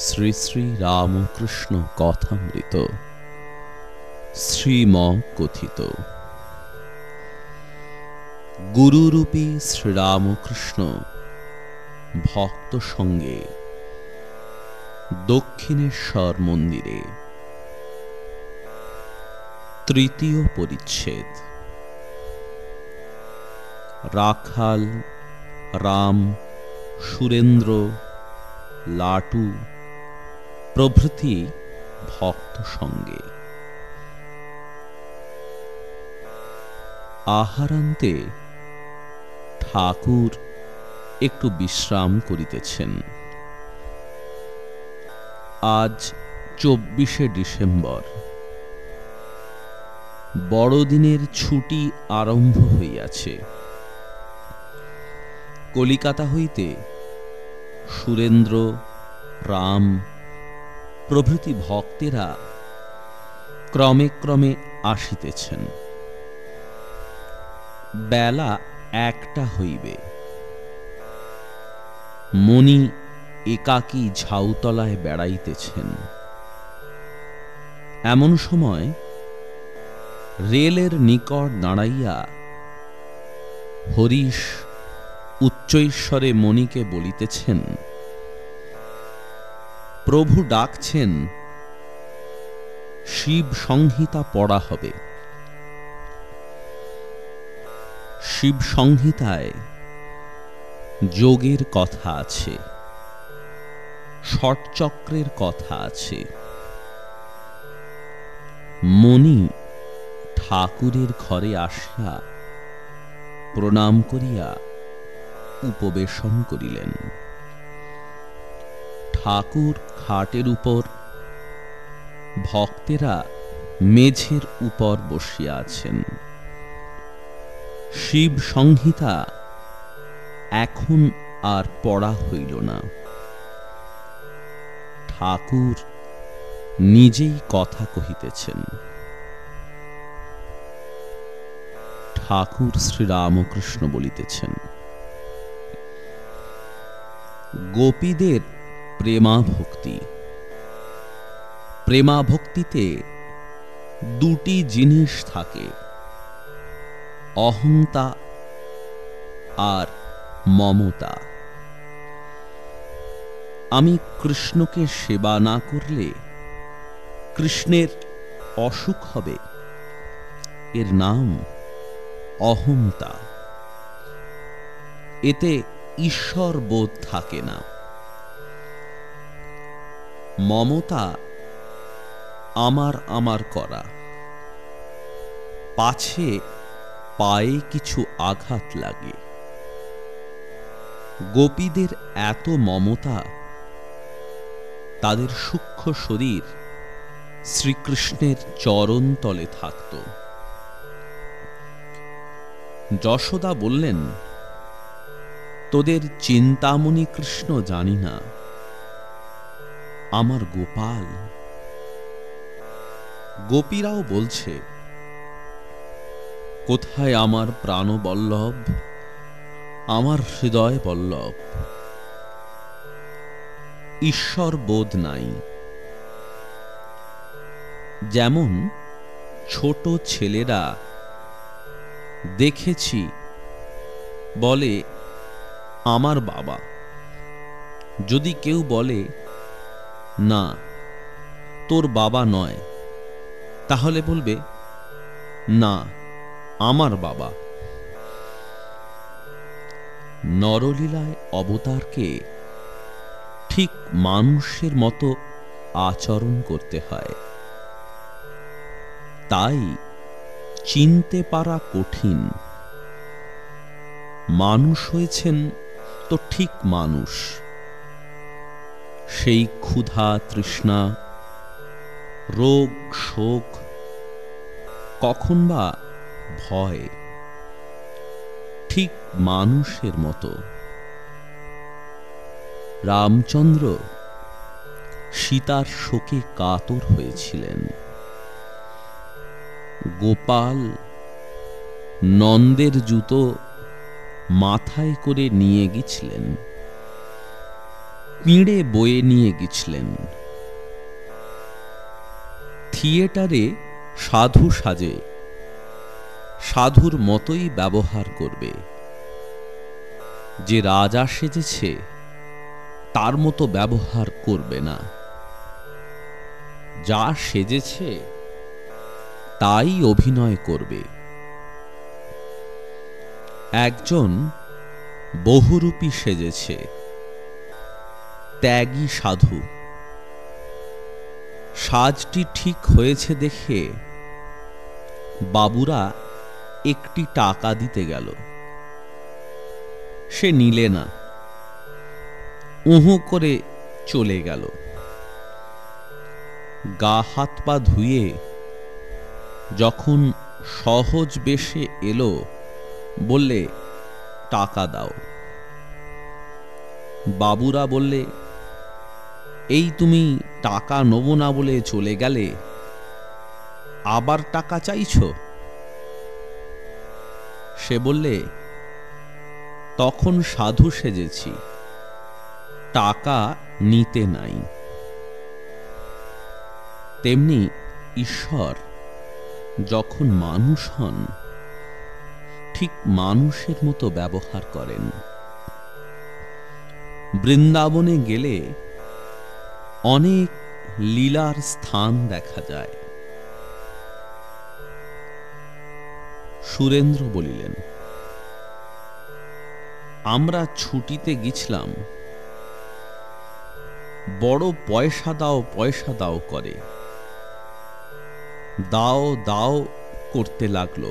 শ্রী শ্রী রামকৃষ্ণ কথামৃত। শ্রীম কথিত গুরুরূপী শ্রীরামকৃষ্ণ, ভক্ত সঙ্গে, দক্ষিণেশ্বর মন্দিরে। তৃতীয় পরিচ্ছেদ। রাখাল, রাম, সুরেন্দ্র, লাটু প্রভৃতি ভক্ত সঙ্গে। আহারান্তে ঠাকুর একটু বিশ্রাম করিতেছেন। আজ চব্বিশে ডিসেম্বর। বড়দিনের ছুটি আরম্ভ হইয়াছে। কলিকাতা হইতে সুরেন্দ্র, রাম প্রভৃতি ভক্তেরা ক্রমে ক্রমে আসিতেছেন। বেলা একটা হইবে। মণি একাকী ঝাউতলায় বেড়াইতেছেন। এমন সময় রেলের নিকট দাঁড়াইয়া হরিশ উচ্চৈশ্বরে মণিকে বলিতেছেন প্রভু ডাকছেন, শিব সংহিতা পড়া হবে। শিব সংহিতায় যোগের কথা আছে, ষটচক্রের কথা আছে। মণি ঠাকুরের ঘরে আসিয়া প্রণাম করিয়া উপবেশন করিলেন। ঠাকুর খাটের উপর। ভক্তেরা মেঝের উপর বসিয়া আছেন। শিব সংহিতা এখন আর পড়া হইল না। ঠাকুর নিজেই কথা কহিতেছেন। ঠাকুর শ্রীরামকৃষ্ণ বলিতেছেন, গোপীদের প্রেমা ভক্তি প্রেমা ভক্তিতে দুটি জিনিস থাকে, অহংতা আর মমতা। আমি কৃষ্ণকে সেবা না করলে কৃষ্ণের অসুখ হবে। এর নাম অহংতা। এতে ঈশ্বর বোধ থাকে না। মমতা আমার আমার করা। পাছে পায়ে কিছু আঘাত লাগে। গোপীদের এত মমতা, তাদের সূক্ষ্ম শরীর শ্রীকৃষ্ণের চরণ তলে থাকত। যশোদা বললেন, তোদের চিন্তামণি কৃষ্ণ জানি না। আমার গোপাল। গোপীরাও বলছে, কোথায় আমার প্রাণবল্লভ? আমার হৃদয় বল্লভ। ঈশ্বর বোধ নাই। যেমন ছোট ছেলেরা দেখেছি, বলে, আমার বাবা। যদি কেউ বলে না, তোর বাবা নয়। তাহলে বলবে, না, আমার বাবা। নরলীলায় অবতারকে ঠিক মানুষের মতো আচরণ করতে হয়। তাই চিনতে পারা কঠিন। মানুষ হয়েছেন তো ঠিক মানুষ। সেই ক্ষুধা তৃষ্ণা, রোগ শোক, কখন বা ভয়। ঠিক মানুষের মতো। রামচন্দ্র সীতার শোকে কাতর হয়েছিলেন। গোপাল নন্দের জুতো মাথায় করে নিয়ে গেছিলেন। পিঁড়ে বয়ে নিয়ে গেছিলেন থিয়েটারে সাধু সাজে, সাধুর মতোই ব্যবহার করবে। যে রাজা সেজেছে, তার মতো ব্যবহার করবে না। যা সেজেছে, তাই অভিনয় করবে। একজন বহুরূপী সেজেছে। ত্যাগী সাধু। সাজটি ঠিক হয়েছে দেখে বাবুরা একটি টাকা দিতে গেল। সে নিলে না। উহু করে চলে গেল। গা হাত পা ধুয়ে যখন সহজ বেশে এলো, বললে, টাকা দাও। বাবুরা বললে এই তুমি টাকা নেব না বলে চলে গেলে আবার টাকা চাইছো? সে বললে, তখন সাধু সেজেছি, টাকা নিতে নাই। তেমনি ঈশ্বর যখন মানুষ হন, ঠিক মানুষের মতো ব্যবহার করেন। বৃন্দাবনে গেলে অনেক লীলার স্থান দেখা যায়। সুরেন্দ্র বলিলেন, আমরা ছুটিতে গেছিলাম বড় পয়সা দাও পয়সা দাও করে। দাও দাও করতে লাগল।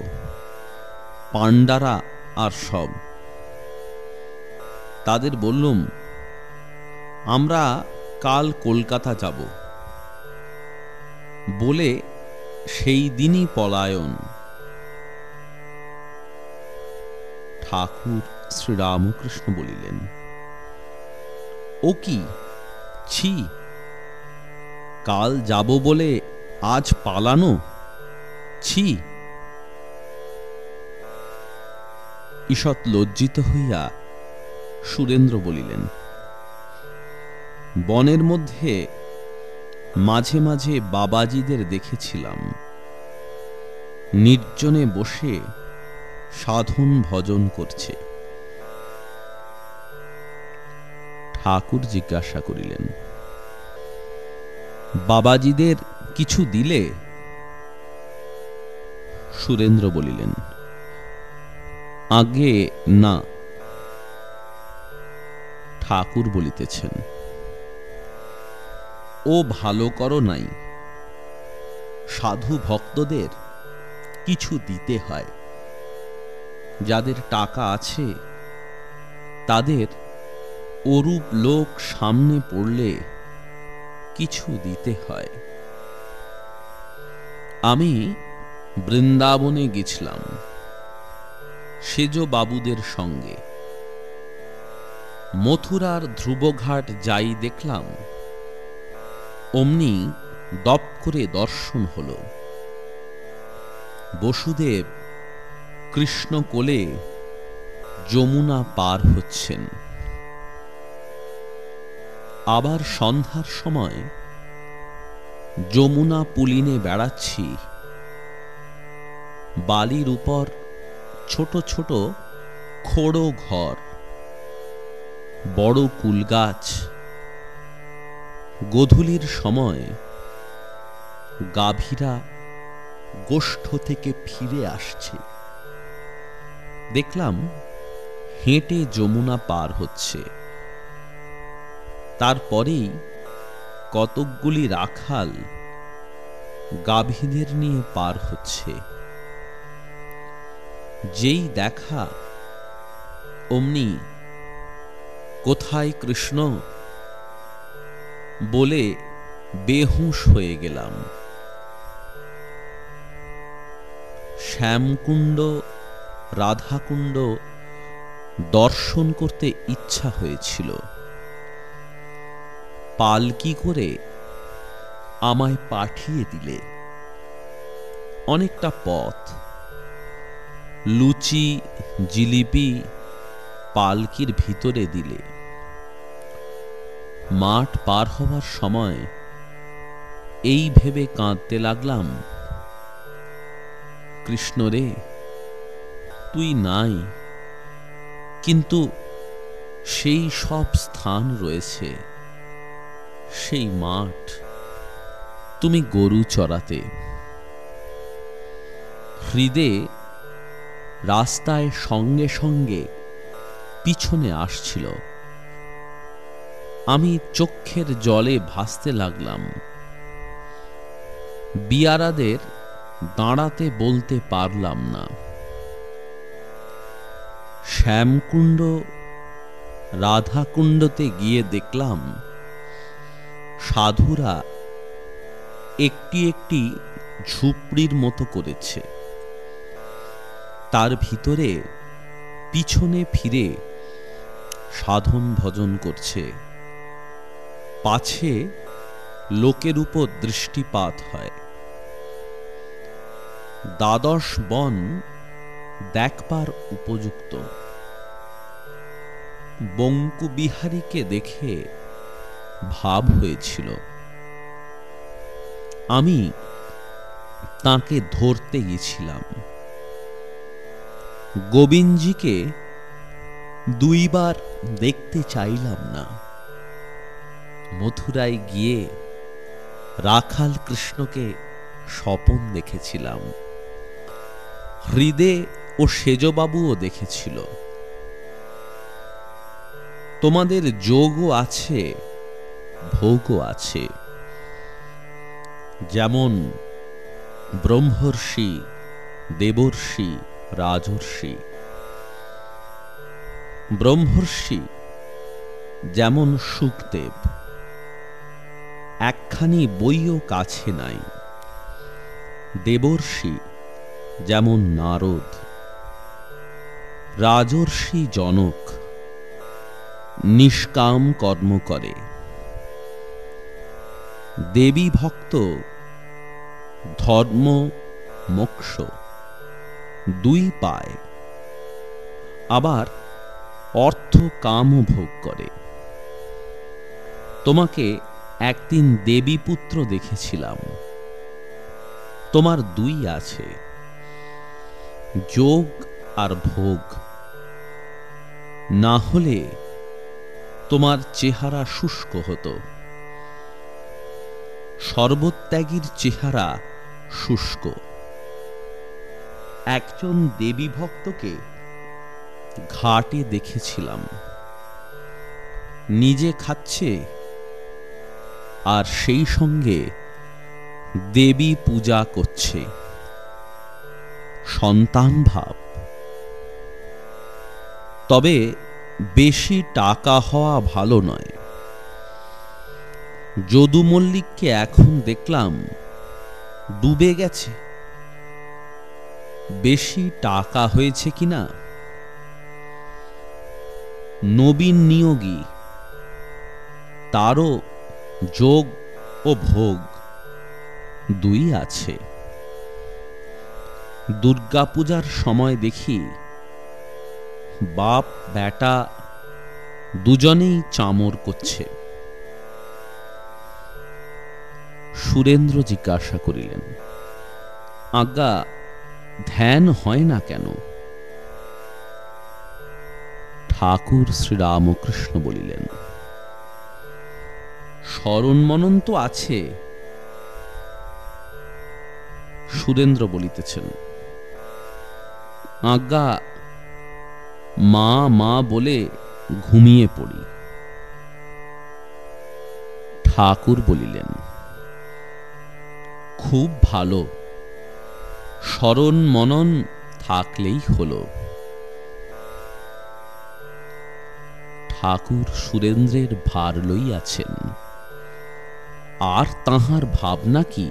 পাণ্ডারা আর সব। তাদের বললুম, আমরা কাল কলকাতা যাব। বলে সেই দিনই পলায়ন। ঠাকুর শ্রীরামকৃষ্ণ বলিলেন, ও কি? ছি, কাল যাব বলে আজ পালানো? ছি। ঈষৎ লজ্জিত হইয়া সুরেন্দ্র বলিলেন বনের মধ্যে মাঝে মাঝে বাবাজিদের দেখেছিলাম। নির্জনে বসে সাধন ভজন করছে। ঠাকুর জিজ্ঞাসা করিলেন, বাবাজিদের কিছু দিলে? সুরেন্দ্র বলিলেন, আগে না। ঠাকুর বলিতেছেন ও ভালো করো নাই। সাধু ভক্তদের কিছু দিতে হয়। যাদের টাকা আছে, তাদের অরূপ লোক সামনে পড়লে কিছু দিতে হয়। আমি বৃন্দাবনে গেছিলাম সেজ বাবুদের সঙ্গে। মথুরার ধ্রুবঘাট যাই দেখলাম অমনি দপ করে দর্শন হল। বসুদেব কৃষ্ণ কোলে যমুনা পার হচ্ছেন। আবার সন্ধ্যার সময় যমুনা পুলিনে বেড়াচ্ছি। বালির উপর ছোট ছোট খোড়ো ঘর, বড় কুলগাছ গোধূলির সময় গাভীরা গোষ্ঠ থেকে ফিরে আসছে। দেখলাম হেঁটে যমুনা পার হচ্ছে। তারপরেই কতকগুলি রাখাল গাভীদের নিয়ে পার হচ্ছে। যেই দেখা অমনি, কোথায় কৃষ্ণ? বলে বেহুশ হয়ে গেলাম। শ্যামকুণ্ড, রাধাকুণ্ড দর্শন করতে ইচ্ছা হয়েছিল। পালকি করে আমায় পাঠিয়ে দিলে। অনেকটা পথ। লুচি, জিলিপি পালকির ভিতরে দিলে। মাঠ পার হবার সময় এই ভেবে কাঁদতে লাগলাম, কৃষ্ণ রে, তুই নাই, কিন্তু সেই সব স্থান রয়েছে, সেই মাঠ, তুমি গরু চড়াতে। হৃদে রাস্তায় সঙ্গে সঙ্গে পিছনে আসছিল। আমি চক্ষের জলে ভাসতে লাগলাম। বিয়ারাদের দাঁড়াতে বলতে পারলাম না। শ্যামকুণ্ড, রাধাকুণ্ডতে গিয়ে দেখলাম, সাধুরা একটি একটি ঝুপড়ির মতো করেছে। তার ভিতরে পিছনে ফিরে সাধন ভজন করছে। পাছে লোকের উপর দৃষ্টিপাত হয়। দ্বাদশ বন দেখবার উপযুক্ত। বঙ্কু বিহারীকে দেখে ভাব হয়েছিল। আমি তাকে ধরতে গেছিলাম। গোবিন্দজিকে দুইবার দেখতে চাইলাম না। মথুরায় গিয়ে রাখাল কৃষ্ণকে স্বপন দেখেছিলাম। হৃদে ও সেজবাবুও দেখেছিল। তোমাদের যোগও আছে, ভোগও আছে। যেমন ব্রহ্মর্ষি, দেবর্ষি, রাজর্ষি। ব্রহ্মর্ষি যেমন সুখদেব একখানি বইও কাছে নাই। দেবর্ষি যেমন নারদ, রাজর্ষি জনক নিষ্কাম কর্ম করে। দেবী ভক্ত ধর্ম মোক্ষ দুই পায়, আবার অর্থ কামও ভোগ করে। তোমাকে একদিন দেবী পুত্র দেখেছিলাম। তোমার দুই আছে, যোগ আর ভোগ। না হলে তোমার চেহারা শুষ্ক হতো। সর্বত্যাগীর চেহারা শুষ্ক। একজন দেবী ভক্তকে ঘাটে দেখেছিলাম। নিজে খাচ্ছে আর সেই সঙ্গে দেবী পূজা করছে। সন্তান ভাব। তবে বেশি টাকা হওয়া ভালো নয়। যদু মল্লিককে এখন দেখলাম ডুবে গেছে। বেশি টাকা হয়েছে কিনা? নবীন নিয়োগী। তারও যোগ ও ভোগ দুই আছে। দুর্গাপূজার সময় দেখি বাপ বেটা দুজনেই চামর করছে। সুরেন্দ্র জিজ্ঞাসা করিলেন আজ্ঞা ধ্যান হয় না কেন? ঠাকুর শ্রীরামকৃষ্ণ বলিলেন স্মরণ মনন তো আছে। সুরেন্দ্র বলিতেছেন, আজ্ঞা, মা মা বলে ঘুমিয়ে পড়ি। ঠাকুর বলিলেন, খুব ভালো। স্মরণ মনন থাকলেই হলো। ঠাকুর সুরেন্দ্রের ভার লইয়াছেন। আর তাহার ভাবনা কি